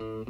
Mm-hmm.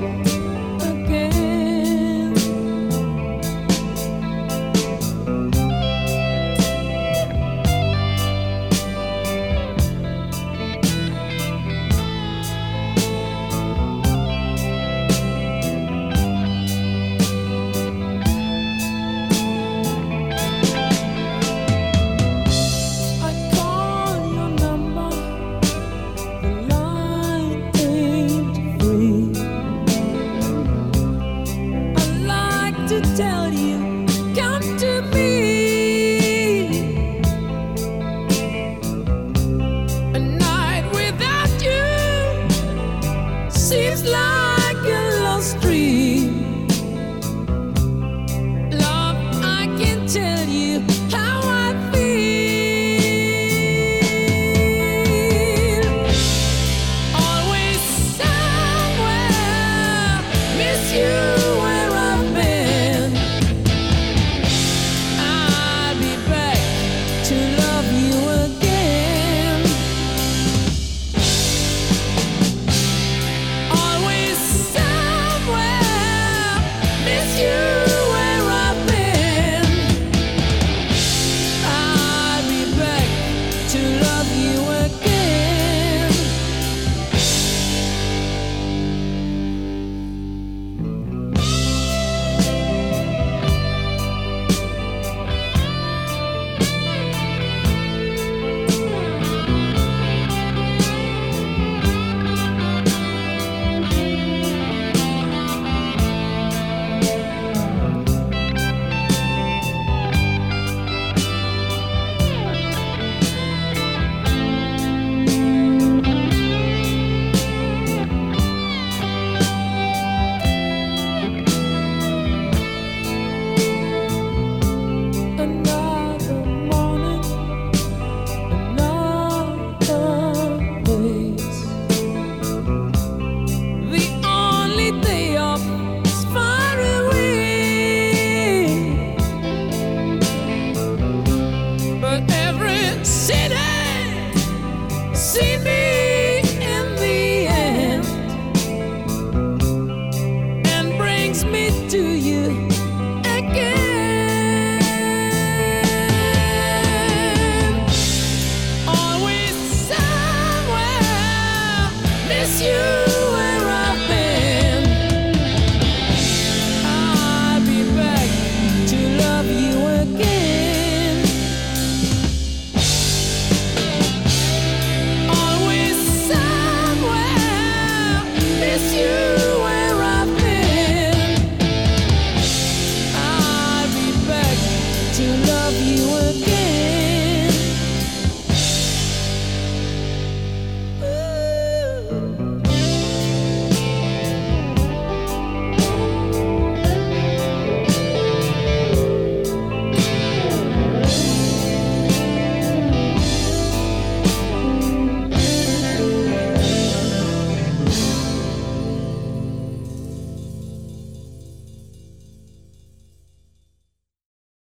to